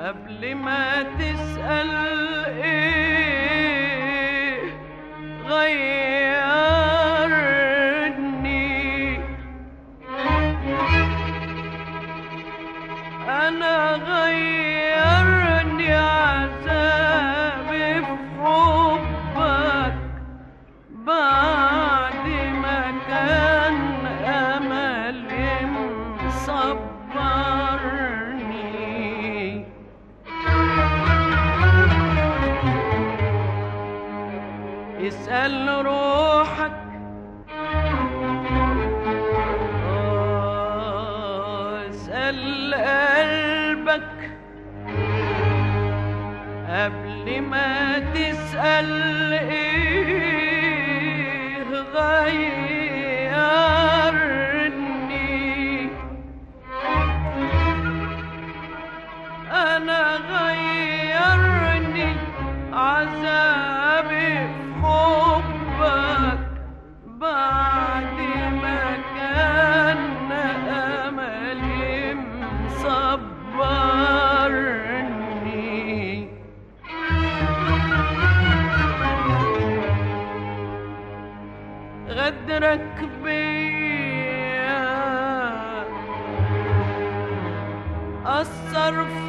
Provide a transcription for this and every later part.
قبل ما تسأل إيه غيرني غدرك بيا. أثر فيا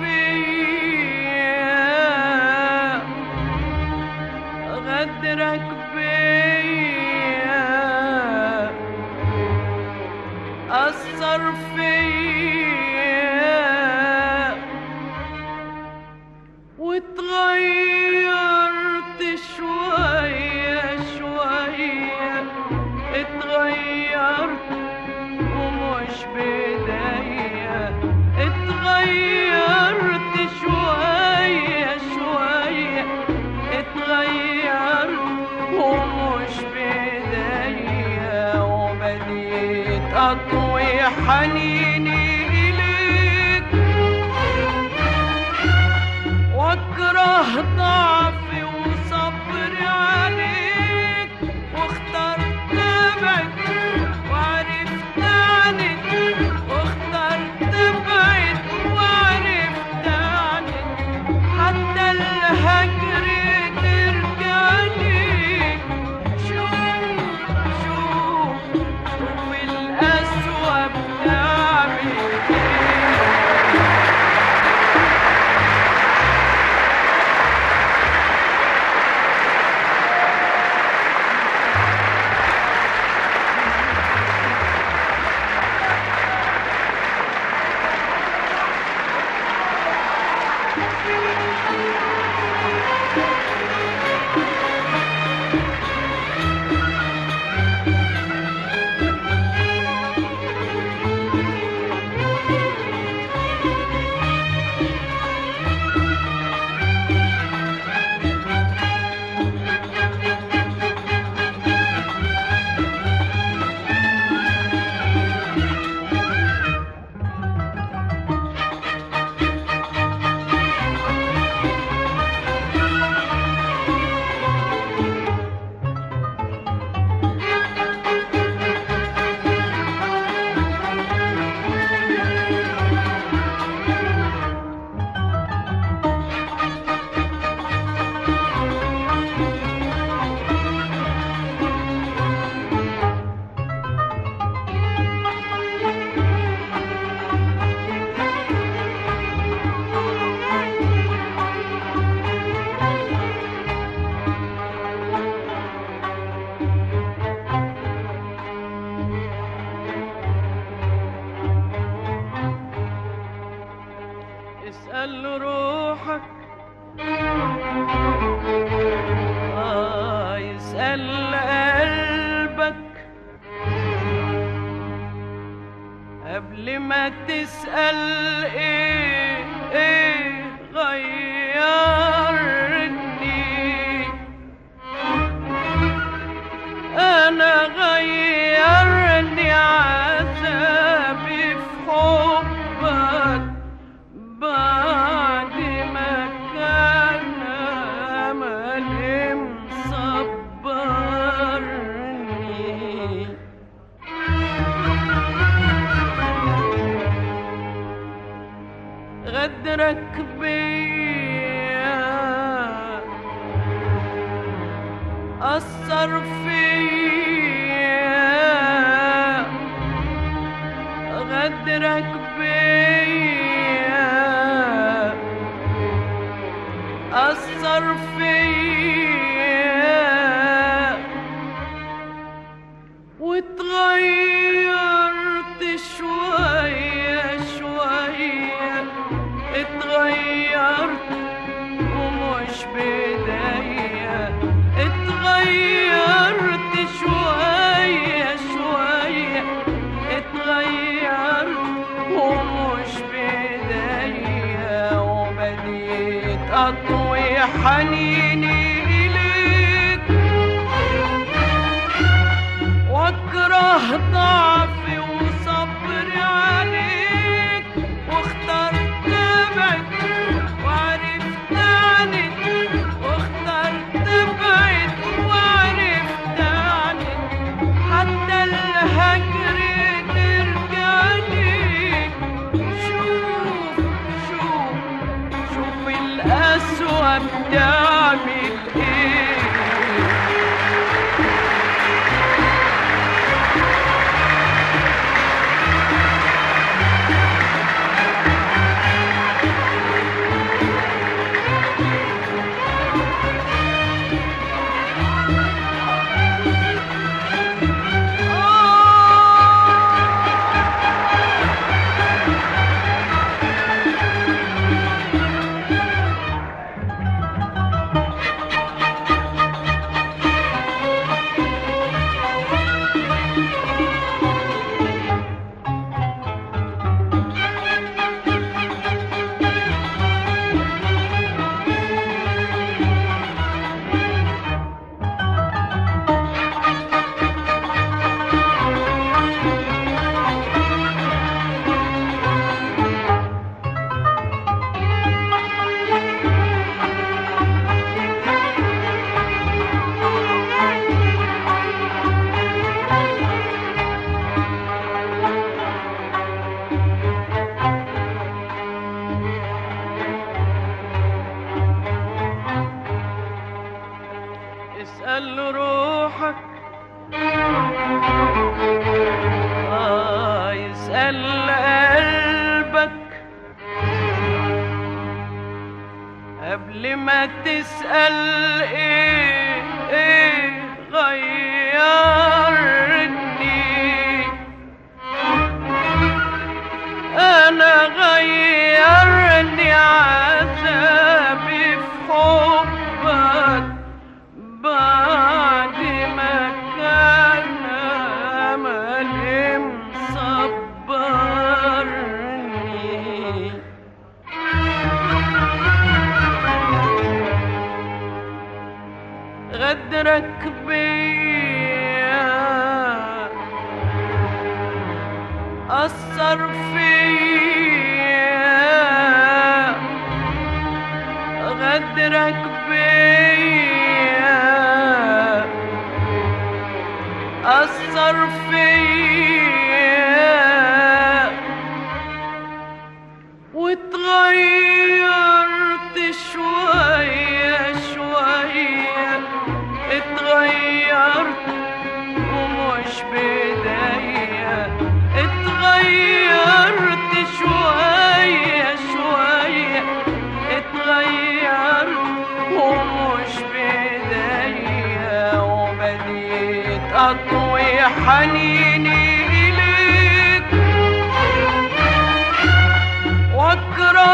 أثر فيا واتغيرت حنيني إليك وأكره ضعفي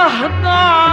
واكره ضعفي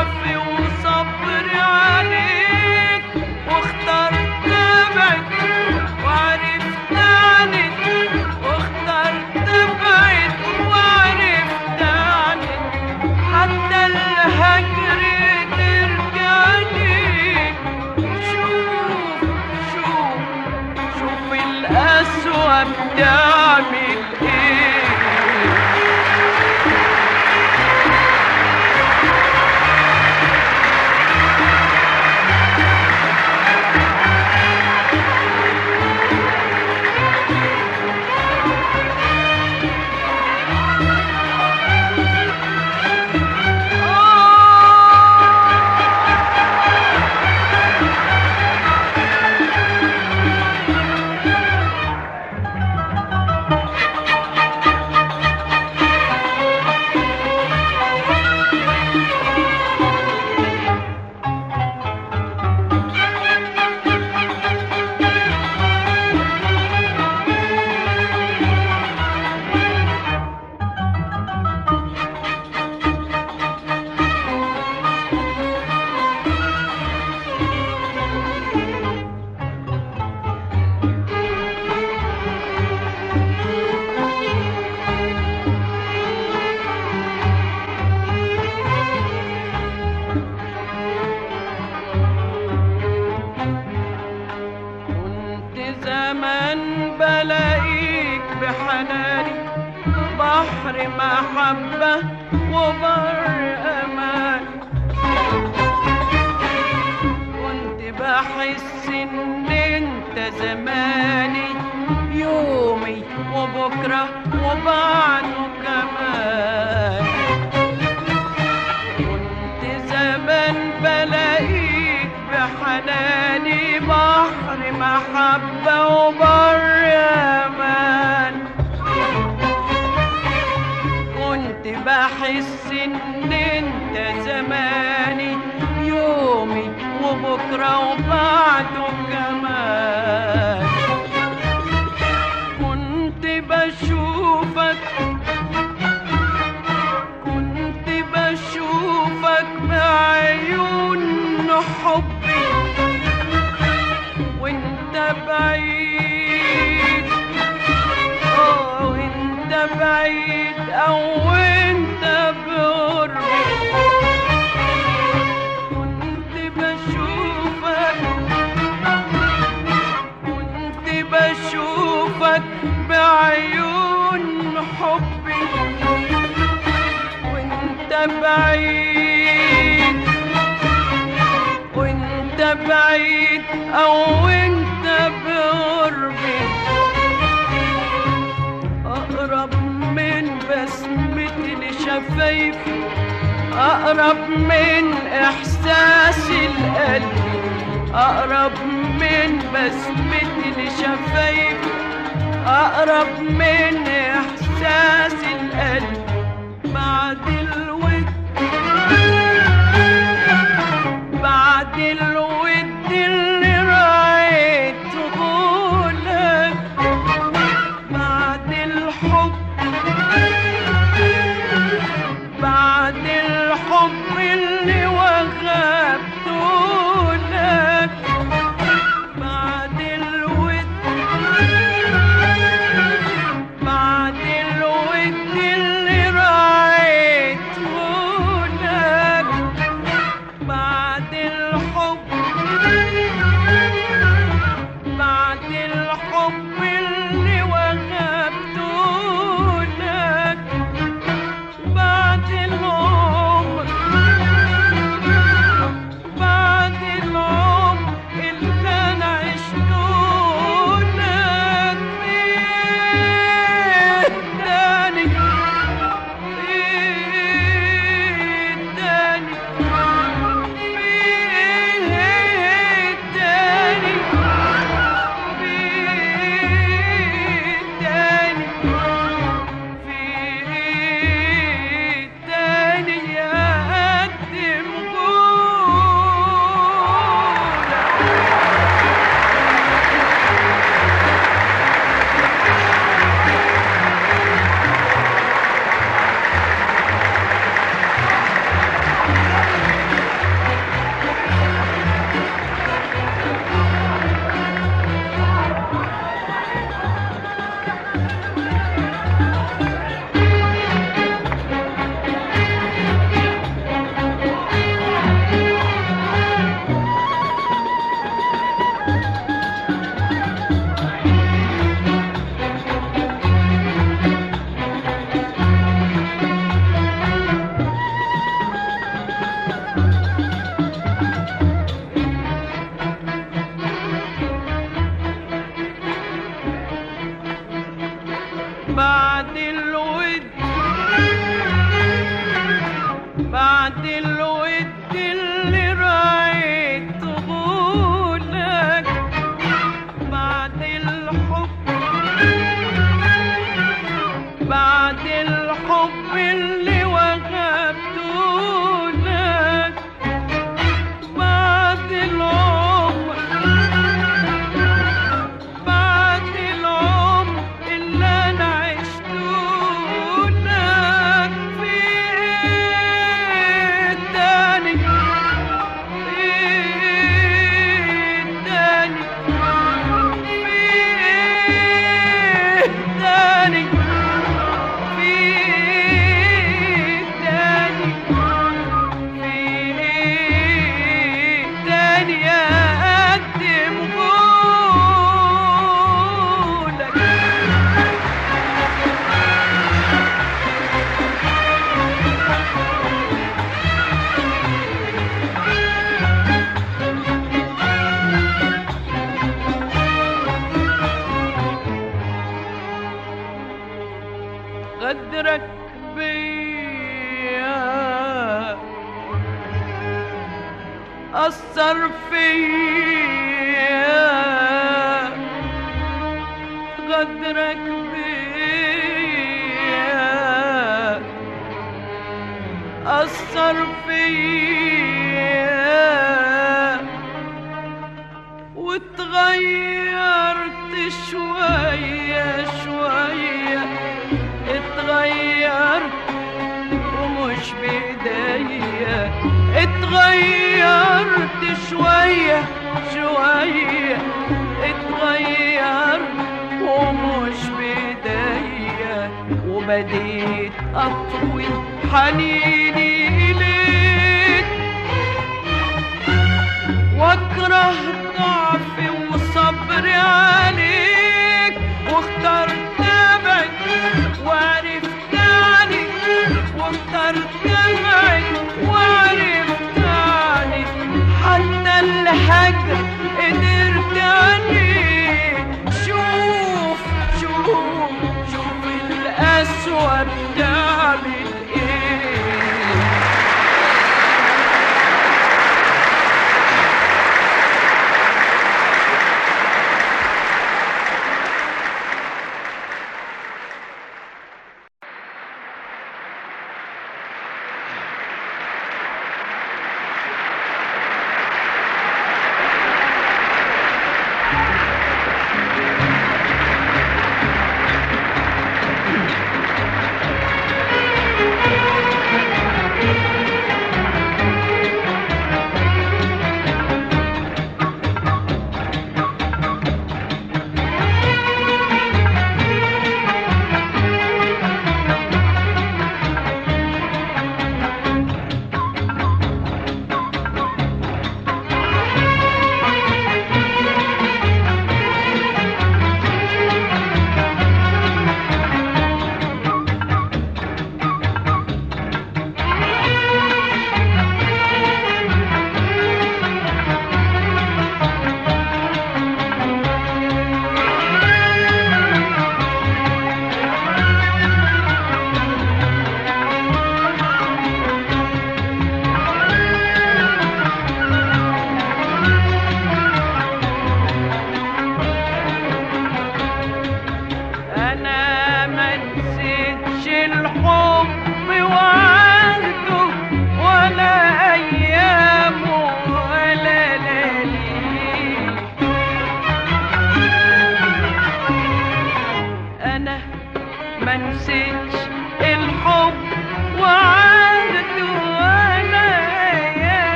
محبة وبر أمان. كنت بحس إن أنت زماني يومي وبكرة وبعد روضات جمال كنت بشوفك كنت بشوفك بعيون حبي وانت بعيد أو أنت بقربي أقرب من بسمتي لشفايفي أقرب من إحساس القلب أقرب من بسمتي لشفايفي أقرب من إحساس القلب بعد الود بعد الود.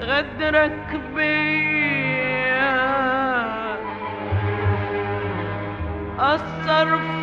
غدرك بيا. أثر فيا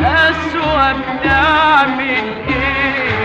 شوف القسوة بتعمل إيه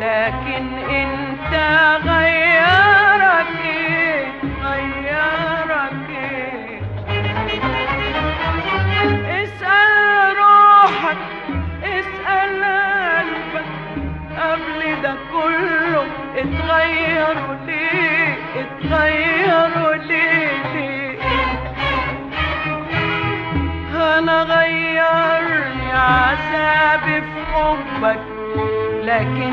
لكن انت غيرك إيه غيرك. اسأل روحك اسأل قلبك. قبل ده كله اتغيروا ليه اتغيروا ليه؟ أنا غيرني عذابي في حبك لكن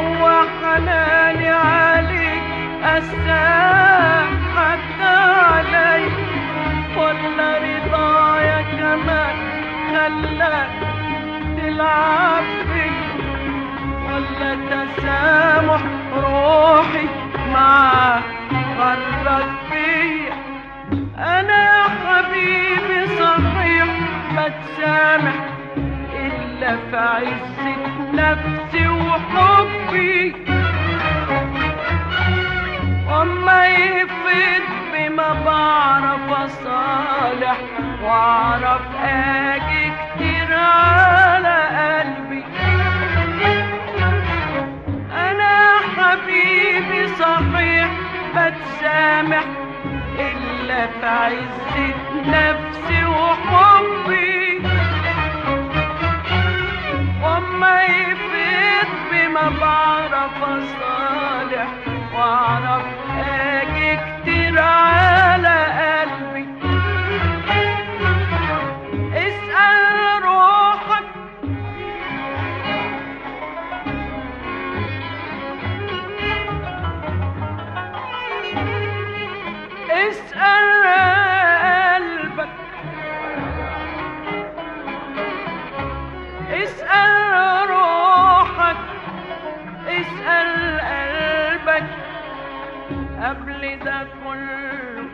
هو حناني عليك قساك حتى علي. ولا رضايا كمان خلاك تلعب بيا ولا تسامح روحي معاك غرك بيا أنا يا حبيبي صحيح بتسامح إلا في عزة نفسي وحبي. وما يفيد بما بعرف أصالح وأعرف آجي كتير على قلبي. أنا حبيبي صحيح بتسامح إلا في عزة نفسي وحبي. بما بعرف اصالح واعرف أجي كتير على قلبي. اسأل روحك. اسأل قلبك. اسأل قبل ده كله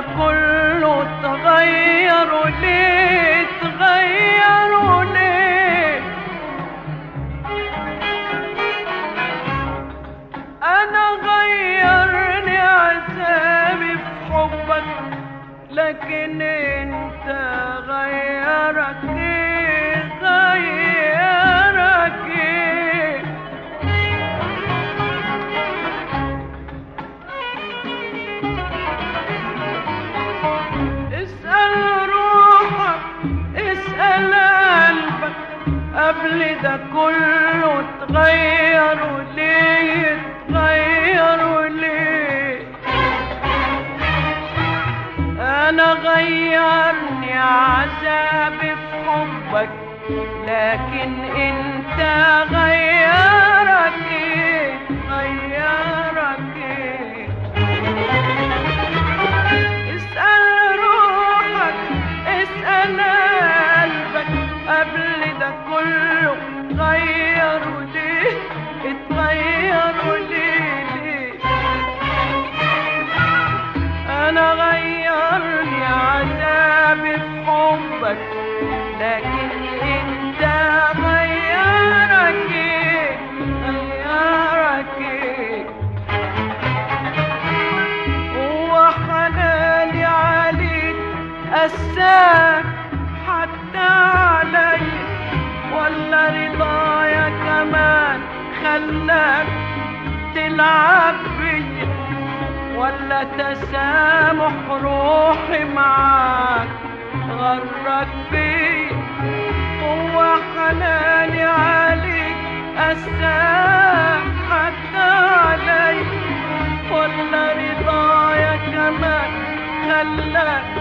قبل قساك حتى علي ولا رضايا كمان خلاك. تلعب بيا ولا تسامح روحي معاك غرك بيا هو حناني عليك. قساك حتى علي ولا رضايا كمان خلاك.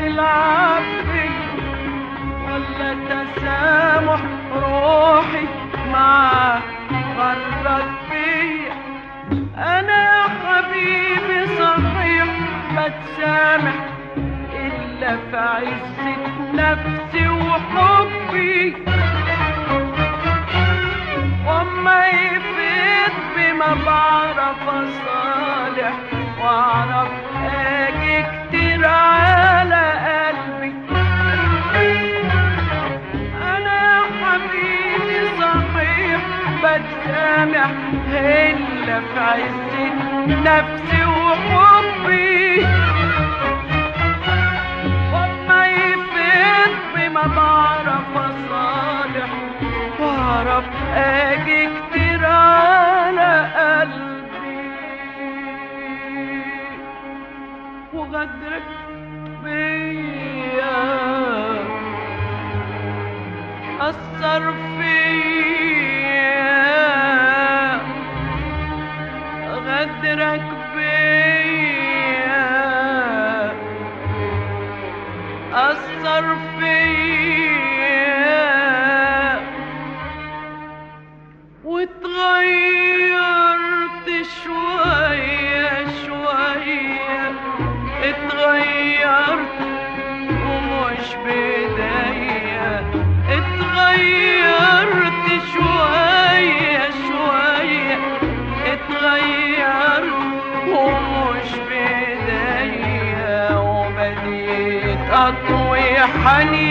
بيا ولا تسامح روحي معاك غرك بيا أنا يا حبيبي صحيح بتسامح إلا في عزة نفسي وحبي. وما يفيد بما بعرف اصالح وأعرف آجي كتير على إلا في عزة نفسي وحبي. وما يفيد بما بعرف اصالح واعرف آجي كتير على قلبي. وغدرك honey.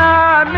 நான்